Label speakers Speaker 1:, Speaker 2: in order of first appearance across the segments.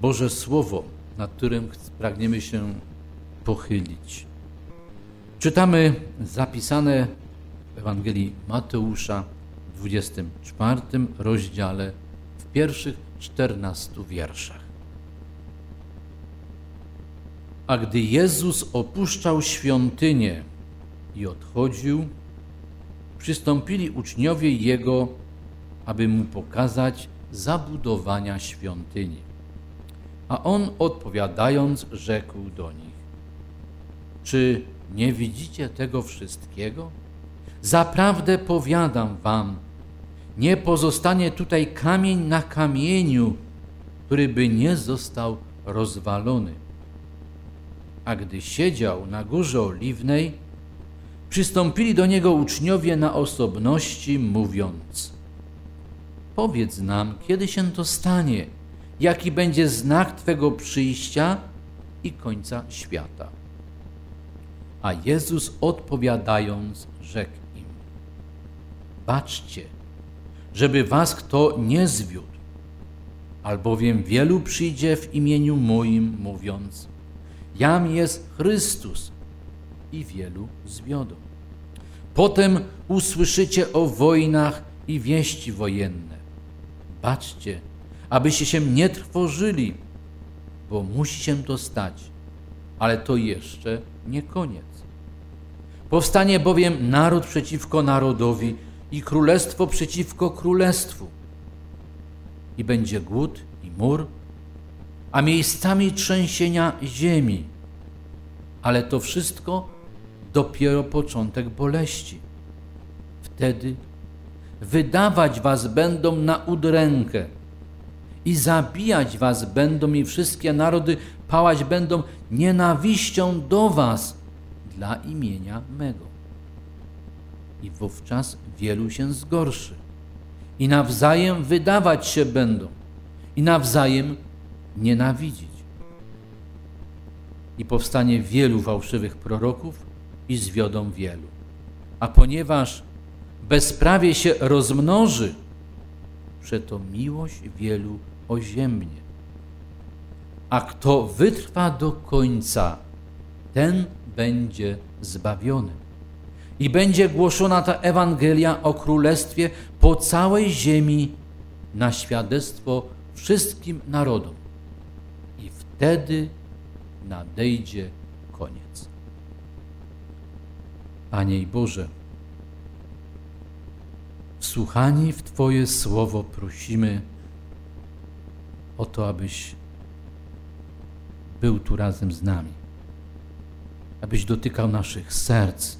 Speaker 1: Boże Słowo, nad którym pragniemy się pochylić. Czytamy zapisane w Ewangelii Mateusza w 24 rozdziale w pierwszych 14 wierszach. A gdy Jezus opuszczał świątynię i odchodził, przystąpili uczniowie Jego, aby Mu pokazać zabudowania świątyni. A On odpowiadając rzekł do nich, czy nie widzicie tego wszystkiego? Zaprawdę powiadam wam, nie pozostanie tutaj kamień na kamieniu, który by nie został rozwalony. A gdy siedział na górze oliwnej, przystąpili do niego uczniowie na osobności, mówiąc: Powiedz nam, kiedy się to stanie, jaki będzie znak Twego przyjścia i końca świata. A Jezus odpowiadając, rzekł im: Baczcie, żeby was kto nie zwiódł, albowiem wielu przyjdzie w imieniu moim, mówiąc: Jam jest Chrystus, i wielu zwiodą. Potem usłyszycie o wojnach i wieści wojenne. Baczcie, abyście się nie trwożyli, bo musi się to stać, ale to jeszcze nie koniec. Powstanie bowiem naród przeciwko narodowi i królestwo przeciwko królestwu. I będzie głód i mur, a miejscami trzęsienia ziemi. Ale to wszystko dopiero początek boleści. Wtedy wydawać was będą na udrękę i zabijać was będą i wszystkie narody pałać będą nienawiścią do was dla imienia mego. I wówczas wielu się zgorszy i nawzajem wydawać się będą i nawzajem nienawidzić. I powstanie wielu fałszywych proroków i zwiodą wielu. A ponieważ bezprawie się rozmnoży, przeto miłość wielu oziemnie. A kto wytrwa do końca, ten będzie zbawiony. I będzie głoszona ta Ewangelia o Królestwie po całej ziemi na świadectwo wszystkim narodom. I wtedy nadejdzie koniec. Panie i Boże, wsłuchani w Twoje słowo prosimy o to, abyś był tu razem z nami abyś dotykał naszych serc.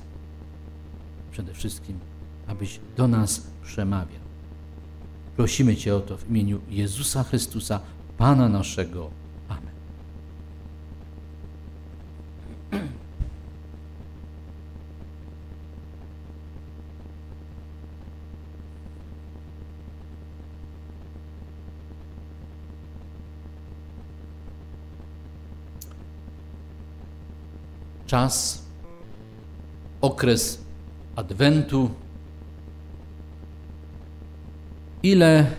Speaker 1: Przede wszystkim, abyś do nas przemawiał. Prosimy Cię o to w imieniu Jezusa Chrystusa, Pana naszego. Amen. Czas, okres Adwentu, ile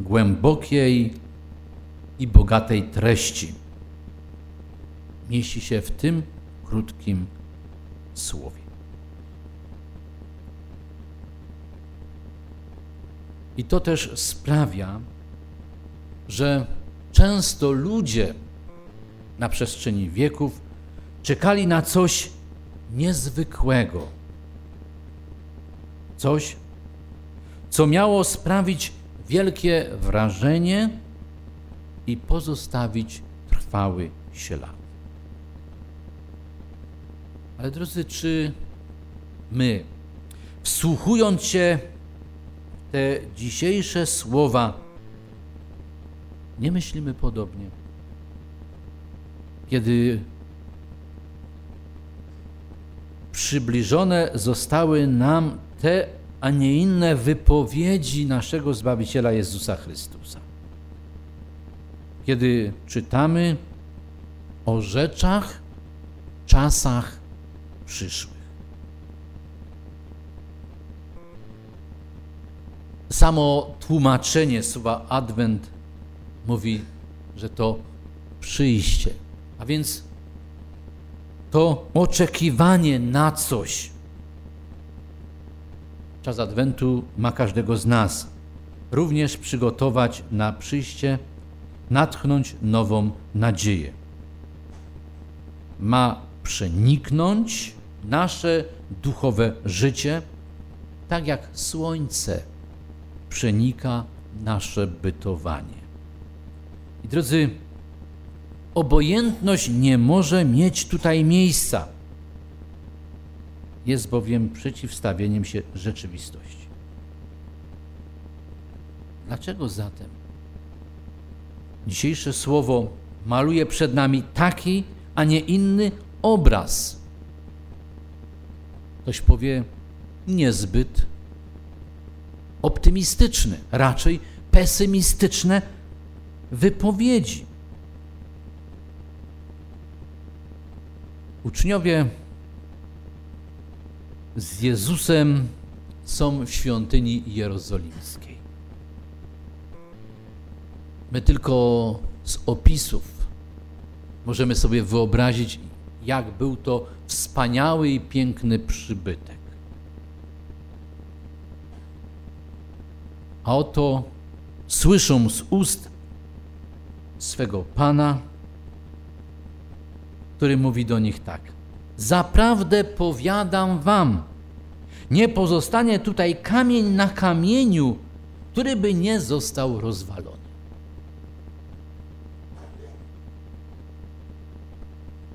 Speaker 1: głębokiej i bogatej treści mieści się w tym krótkim słowie. I to też sprawia, że często ludzie na przestrzeni wieków czekali na coś niezwykłego. Coś, co miało sprawić wielkie wrażenie i pozostawić trwały ślad. Ale drodzy, czy my, wsłuchując się w te dzisiejsze słowa, nie myślimy podobnie? Kiedy przybliżone zostały nam te, a nie inne wypowiedzi naszego Zbawiciela Jezusa Chrystusa. Kiedy czytamy o rzeczach, czasach przyszłych. Samo tłumaczenie słowa Adwent mówi że to przyjście. A więc to oczekiwanie na coś. Czas Adwentu ma każdego z nas również przygotować na przyjście, natchnąć nową nadzieję. Ma przeniknąć nasze duchowe życie, tak jak słońce przenika nasze bytowanie. I drodzy, obojętność nie może mieć tutaj miejsca. Jest bowiem przeciwstawieniem się rzeczywistości. Dlaczego zatem dzisiejsze słowo maluje przed nami taki, a nie inny obraz? Ktoś powie niezbyt optymistyczny, raczej pesymistyczne wypowiedzi. Uczniowie z Jezusem są w świątyni jerozolimskiej. My tylko z opisów możemy sobie wyobrazić, jak był to wspaniały i piękny przybytek. A oto słyszą z ust swego Pana, który mówi do nich tak: Zaprawdę powiadam wam, nie pozostanie tutaj kamień na kamieniu, który by nie został rozwalony.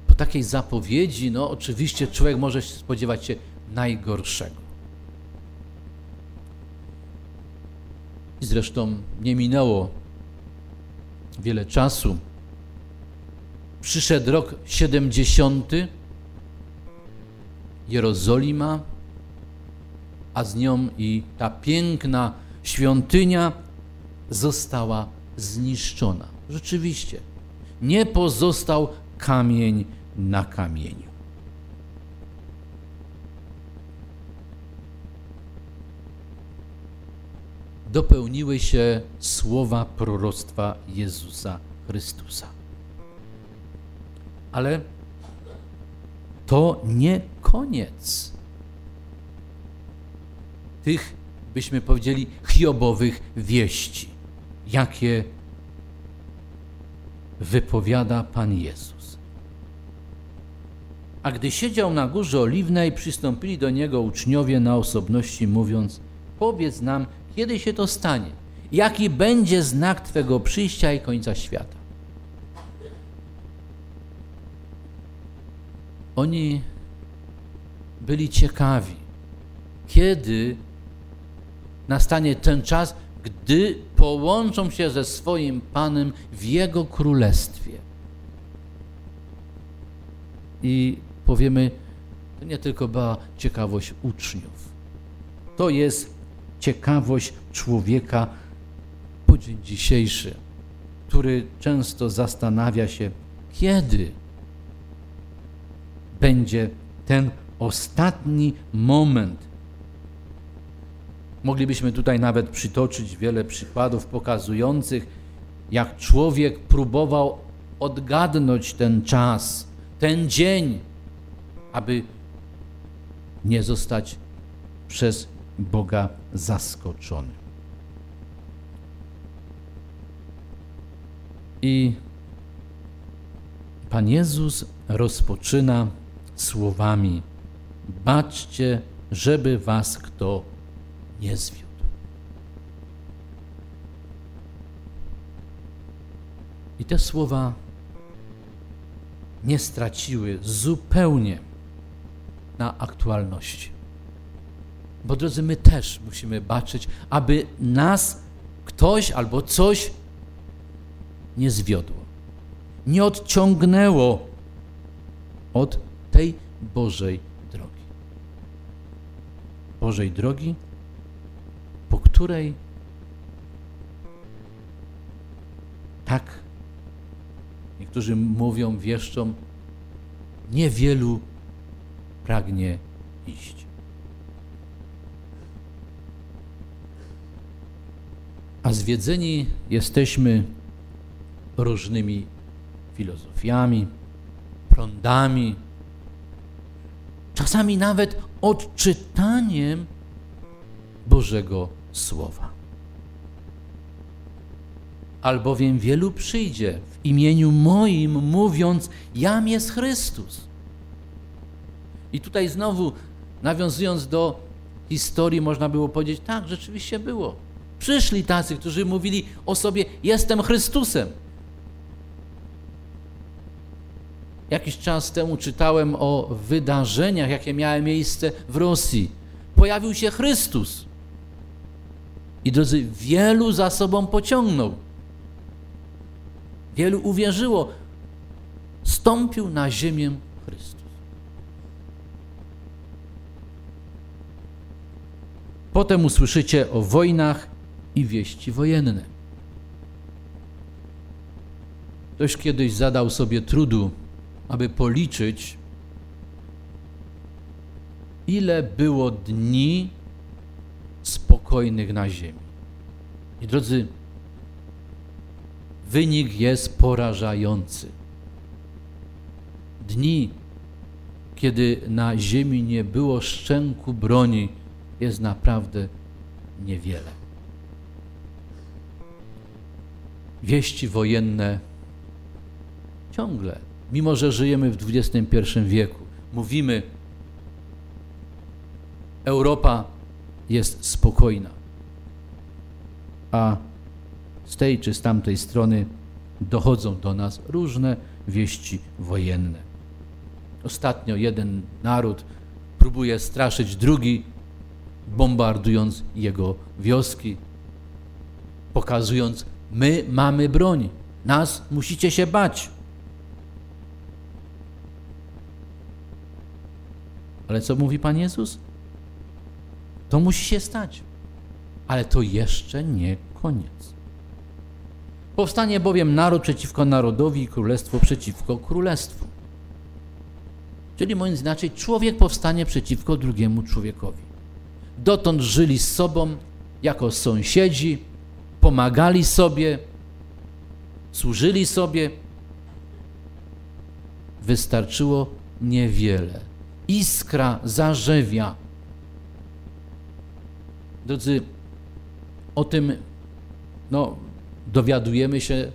Speaker 1: Po takiej zapowiedzi, no oczywiście człowiek może spodziewać się najgorszego. Zresztą nie minęło wiele czasu. Przyszedł rok 70. Jerozolima, a z nią i ta piękna świątynia została zniszczona. Rzeczywiście, nie pozostał kamień na kamieniu. dopełniły się słowa proroctwa Jezusa Chrystusa. Ale to nie koniec tych, byśmy powiedzieli, hiobowych wieści, jakie wypowiada Pan Jezus. A gdy siedział na górze oliwnej, przystąpili do niego uczniowie na osobności, mówiąc: Powiedz nam, kiedy się to stanie? Jaki będzie znak Twego przyjścia i końca świata? Oni byli ciekawi, kiedy nastanie ten czas, gdy połączą się ze swoim Panem w Jego królestwie. I powiemy, to nie tylko była ciekawość uczniów. To jest ciekawość człowieka po dzień dzisiejszy, który często zastanawia się, kiedy będzie ten ostatni moment. Moglibyśmy tutaj nawet przytoczyć wiele przykładów pokazujących, jak człowiek próbował odgadnąć ten czas, ten dzień, aby nie zostać przez Boga zaskoczony. I Pan Jezus rozpoczyna słowami: Baczcie, żeby was kto nie zwiódł. I te słowa nie straciły zupełnie na aktualności. Bo drodzy, my też musimy baczyć, aby nas ktoś albo coś nie zwiodło, nie odciągnęło od tej Bożej drogi. Bożej drogi, po której tak niektórzy mówią, wieszczą, niewielu pragnie iść. a zwiedzeni jesteśmy różnymi filozofiami, prądami, czasami nawet odczytaniem Bożego Słowa. Albowiem wielu przyjdzie w imieniu moim, mówiąc: Jam jest Chrystus. I tutaj znowu, nawiązując do historii, można było powiedzieć: tak, rzeczywiście było. Przyszli tacy, którzy mówili o sobie: Jestem Chrystusem. Jakiś czas temu czytałem o wydarzeniach, jakie miały miejsce w Rosji. Pojawił się Chrystus. I drodzy, wielu za sobą pociągnął. Wielu uwierzyło. Stąpił na ziemię Chrystus. Potem usłyszycie o wojnach i wieści wojenne. Ktoś kiedyś zadał sobie trudu, aby policzyć, ile było dni spokojnych na ziemi. I drodzy, wynik jest porażający. Dni, kiedy na ziemi nie było szczęku broni, jest naprawdę niewiele. Wieści wojenne ciągle, mimo że żyjemy w XXI wieku, mówimy, Europa jest spokojna, a z tej czy z tamtej strony dochodzą do nas różne wieści wojenne. Ostatnio jeden naród próbuje straszyć drugi, bombardując jego wioski, pokazując, my mamy broń, nas musicie się bać. Ale co mówi Pan Jezus? To musi się stać. Ale to jeszcze nie koniec. Powstanie bowiem naród przeciwko narodowi i królestwo przeciwko królestwu. Czyli mówiąc inaczej, człowiek powstanie przeciwko drugiemu człowiekowi. Dotąd żyli z sobą jako sąsiedzi, pomagali sobie, służyli sobie. Wystarczyło niewiele. Iskra zarzewia. Drodzy, o tym no, dowiadujemy się,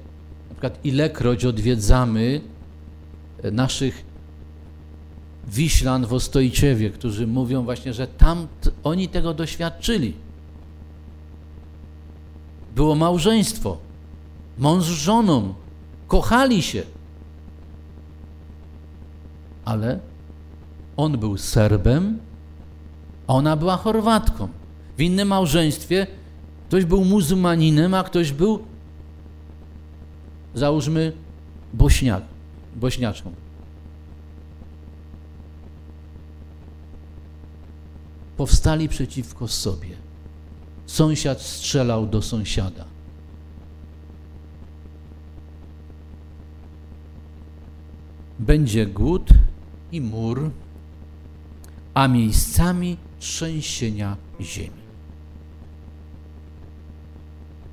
Speaker 1: na przykład ilekroć odwiedzamy naszych Wiślan w którzy mówią właśnie, że tam oni tego doświadczyli. Było małżeństwo, mąż z żoną, kochali się. Ale on był Serbem, a ona była Chorwatką. W innym małżeństwie ktoś był muzułmaninem, a ktoś był, załóżmy, bośniak, bośniaczką. powstali przeciwko sobie. Sąsiad strzelał do sąsiada. Będzie głód i mur, a miejscami trzęsienia ziemi.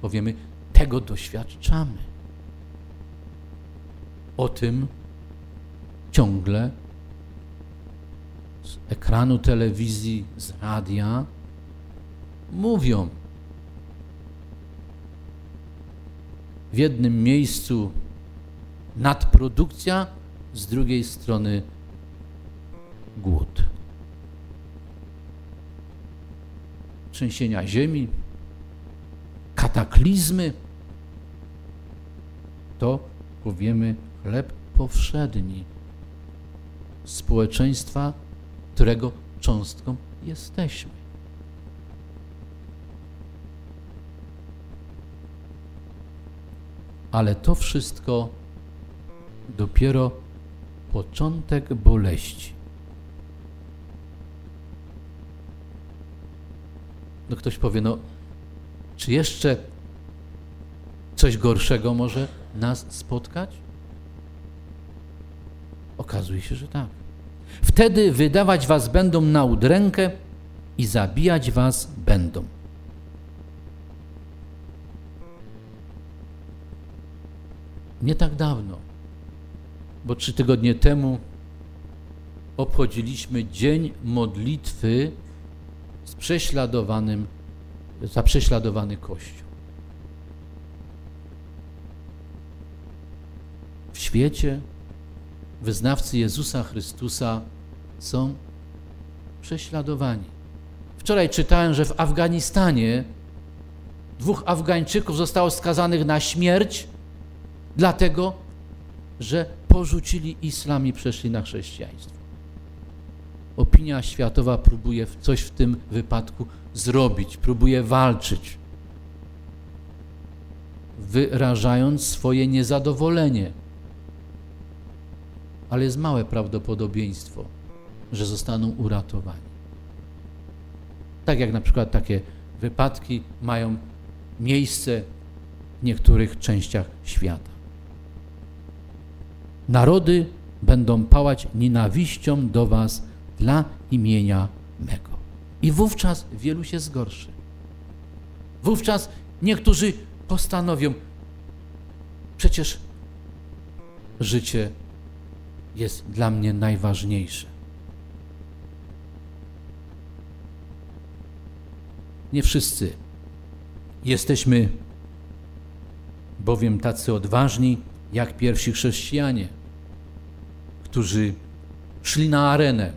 Speaker 1: Powiemy, tego doświadczamy. O tym ciągle z ekranu telewizji, z radia mówią. W jednym miejscu nadprodukcja, z drugiej strony głód. Trzęsienia ziemi, kataklizmy to powiemy chleb powszedni społeczeństwa którego cząstką jesteśmy. Ale to wszystko dopiero początek boleści. No ktoś powie, no czy jeszcze coś gorszego może nas spotkać? Okazuje się, że tak. Wtedy wydawać was będą na udrękę i zabijać was będą. nie tak dawno, bo trzy tygodnie temu obchodziliśmy Dzień Modlitwy z prześladowanym, za prześladowany Kościół. W świecie wyznawcy Jezusa Chrystusa są prześladowani. Wczoraj czytałem, że w Afganistanie dwóch Afgańczyków zostało skazanych na śmierć, dlatego że porzucili islam i przeszli na chrześcijaństwo. Opinia światowa próbuje coś w tym wypadku zrobić, próbuje walczyć, wyrażając swoje niezadowolenie. Ale jest małe prawdopodobieństwo, że zostaną uratowani. Tak jak na przykład takie wypadki mają miejsce w niektórych częściach świata. Narody będą pałać nienawiścią do was dla imienia mego. I wówczas wielu się zgorszy. Wówczas niektórzy postanowią, przecież życie jest dla mnie najważniejsze. Nie wszyscy jesteśmy bowiem tacy odważni jak pierwsi chrześcijanie, którzy szli na arenę,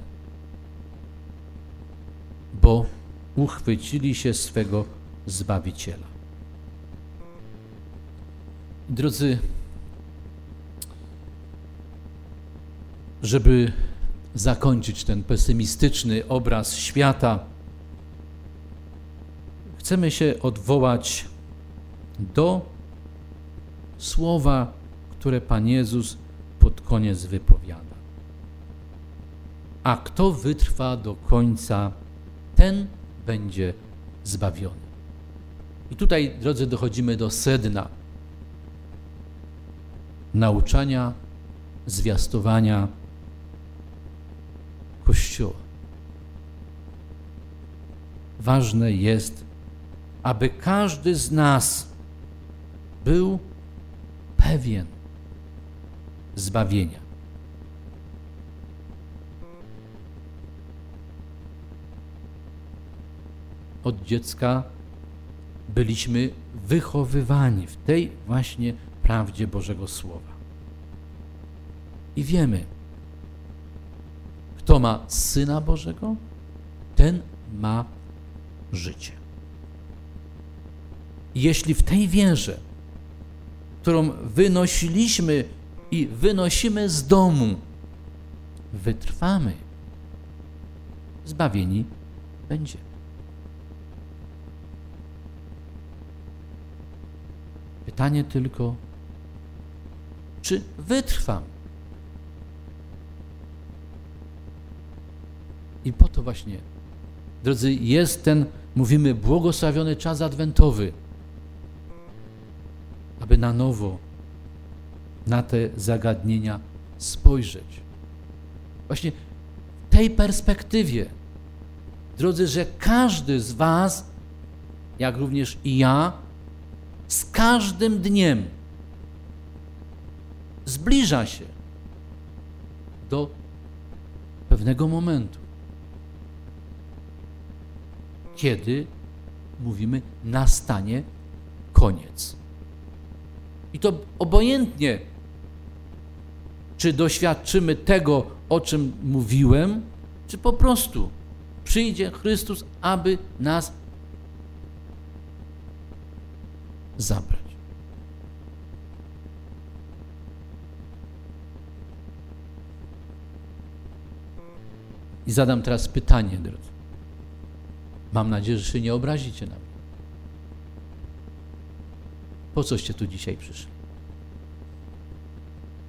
Speaker 1: bo uchwycili się swego Zbawiciela. Drodzy, żeby zakończyć ten pesymistyczny obraz świata, chcemy się odwołać do słowa, które Pan Jezus pod koniec wypowiada. A kto wytrwa do końca, ten będzie zbawiony. I tutaj, drodzy, dochodzimy do sedna nauczania, zwiastowania Kościoła. Ważne jest, aby każdy z nas był pewien zbawienia. Od dziecka byliśmy wychowywani w tej właśnie prawdzie Bożego Słowa. I wiemy, kto ma Syna Bożego, ten ma życie. Jeśli w tej wierze, którą wynosiliśmy i wynosimy z domu, wytrwamy, zbawieni będziemy. Pytanie tylko, czy wytrwam? I po to właśnie, drodzy, jest ten, mówimy, błogosławiony czas adwentowy aby na nowo na te zagadnienia spojrzeć. Właśnie w tej perspektywie, drodzy, że każdy z Was, jak również i ja, z każdym dniem zbliża się do pewnego momentu, kiedy mówimy, nastanie koniec. I to obojętnie, czy doświadczymy tego, o czym mówiłem, czy po prostu przyjdzie Chrystus, aby nas zabrać. I zadam teraz pytanie, drodzy. Mam nadzieję, że się nie obrazicie na mnie. Po coście tu dzisiaj przyszli?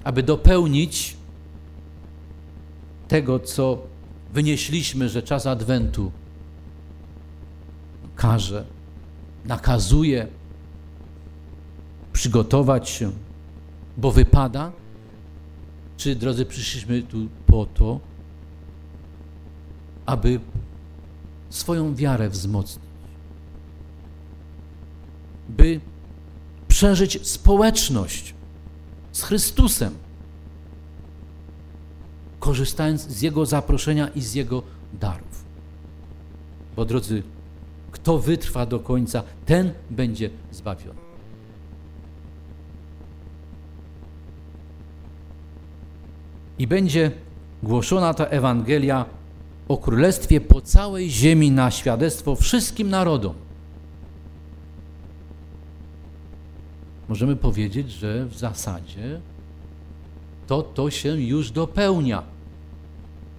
Speaker 1: Aby dopełnić tego, co wynieśliśmy, że czas Adwentu każe, nakazuje przygotować się, bo wypada? Czy, drodzy, przyszliśmy tu po to, aby swoją wiarę wzmocnić? By przeżyć społeczność, Chrystusem, korzystając z Jego zaproszenia i z Jego darów. Bo drodzy, kto wytrwa do końca, ten będzie zbawiony. I będzie głoszona ta Ewangelia o Królestwie po całej ziemi na świadectwo wszystkim narodom. Możemy powiedzieć, że w zasadzie to to się już dopełnia.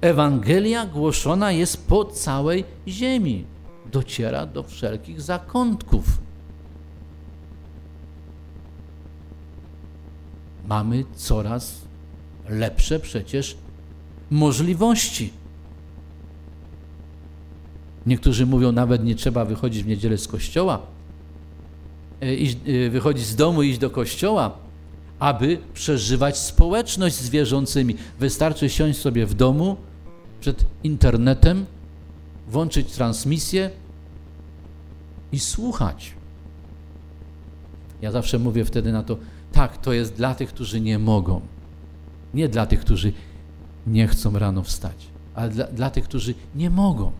Speaker 1: Ewangelia głoszona jest po całej ziemi, dociera do wszelkich zakątków. Mamy coraz lepsze przecież możliwości. Niektórzy mówią, nawet nie trzeba wychodzić w niedzielę z kościoła, e, e, wychodzić z domu i iść do kościoła, aby przeżywać społeczność z wierzącymi. Wystarczy siąść sobie w domu przed internetem, włączyć transmisję i słuchać. Ja zawsze mówię wtedy na to, tak, to jest dla tych, którzy nie mogą. Nie dla tych, którzy nie chcą rano wstać, ale dla, dla tych, którzy nie mogą.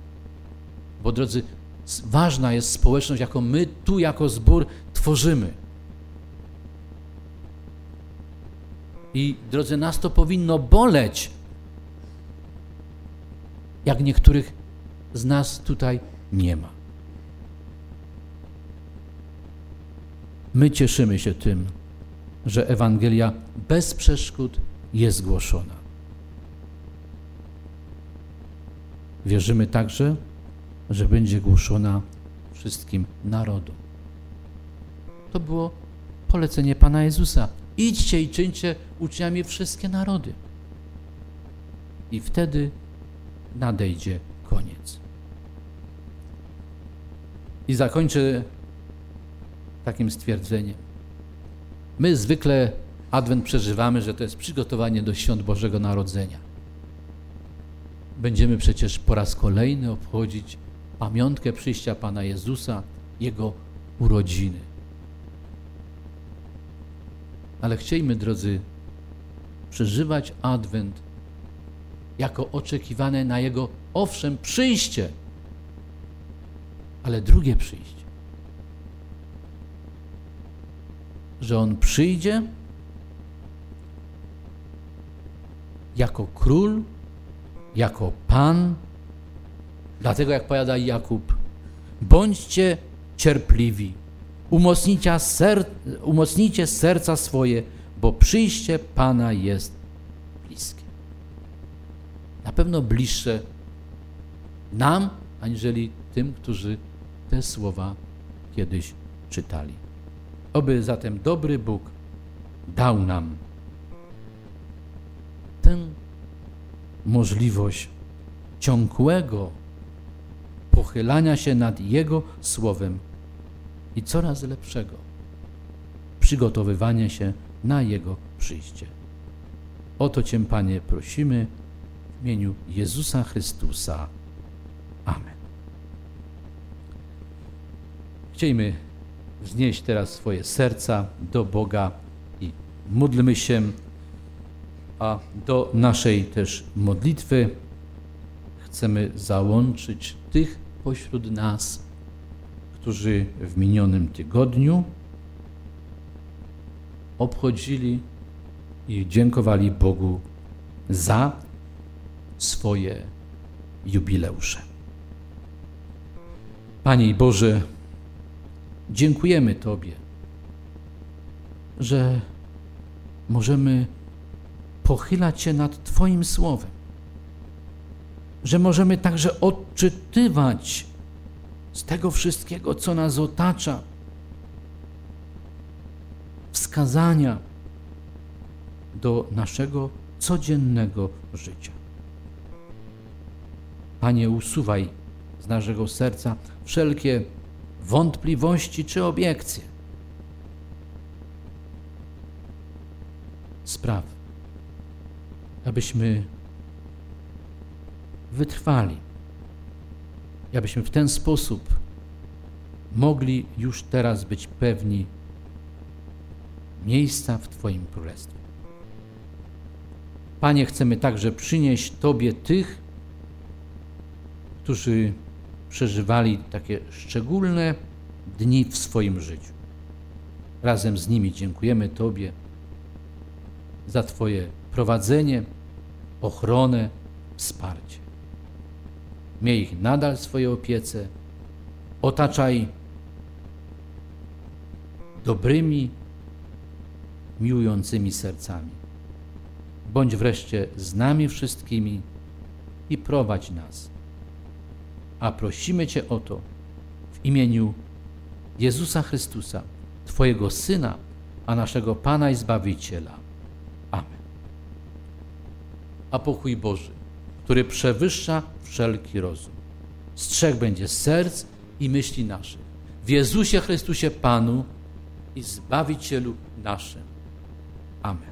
Speaker 1: Bo drodzy, ważna jest społeczność, jaką my tu jako zbór tworzymy. I drodzy, nas to powinno boleć, jak niektórych z nas tutaj nie ma. My cieszymy się tym, że Ewangelia bez przeszkód jest głoszona. Wierzymy także, że będzie głoszona wszystkim narodom. To było polecenie Pana Jezusa. Idźcie i czyńcie uczniami wszystkie narody. I wtedy nadejdzie koniec. I zakończę takim stwierdzeniem. My zwykle Adwent przeżywamy, że to jest przygotowanie do świąt Bożego Narodzenia. Będziemy przecież po raz kolejny obchodzić pamiątkę przyjścia Pana Jezusa, Jego urodziny. Ale chciejmy, drodzy, przeżywać Adwent jako oczekiwane na Jego, owszem, przyjście, ale drugie przyjście. Że On przyjdzie jako król, jako Pan. Dlatego, jak powiada Jakub, bądźcie cierpliwi, umocnijcie, ser, umocnijcie serca swoje, bo przyjście Pana jest bliskie. Na pewno bliższe nam, aniżeli tym, którzy te słowa kiedyś czytali. Oby zatem dobry Bóg dał nam tę możliwość ciągłego pochylania się nad Jego Słowem i coraz lepszego przygotowywania się na Jego przyjście. O to Cię, Panie, prosimy w imieniu Jezusa Chrystusa. Amen. Chciejmy wznieść teraz swoje serca do Boga i módlmy się, a do naszej też modlitwy chcemy załączyć tych pośród nas, którzy w minionym tygodniu obchodzili i dziękowali Bogu za swoje jubileusze. Panie Boże, dziękujemy Tobie, że możemy pochylać się nad Twoim słowem, że możemy także odczytywać z tego wszystkiego, co nas otacza, wskazania do naszego codziennego życia. Panie, usuwaj z naszego serca wszelkie wątpliwości czy obiekcje. Spraw, abyśmy wytrwali, abyśmy w ten sposób mogli już teraz być pewni miejsca w Twoim Królestwie. Panie, chcemy także przynieść Tobie tych, którzy przeżywali takie szczególne dni w swoim życiu. Razem z nimi dziękujemy Tobie za Twoje prowadzenie, ochronę, wsparcie. Miej ich nadal w swojej opiece, otaczaj dobrymi, miłującymi sercami. Bądź wreszcie z nami wszystkimi i prowadź nas. A prosimy Cię o to w imieniu Jezusa Chrystusa, Twojego Syna, a naszego Pana i Zbawiciela. A pokój Boży, który przewyższa wszelki rozum, strzeg będzie serc i myśli naszych. W Jezusie Chrystusie Panu i Zbawicielu naszym. Amen.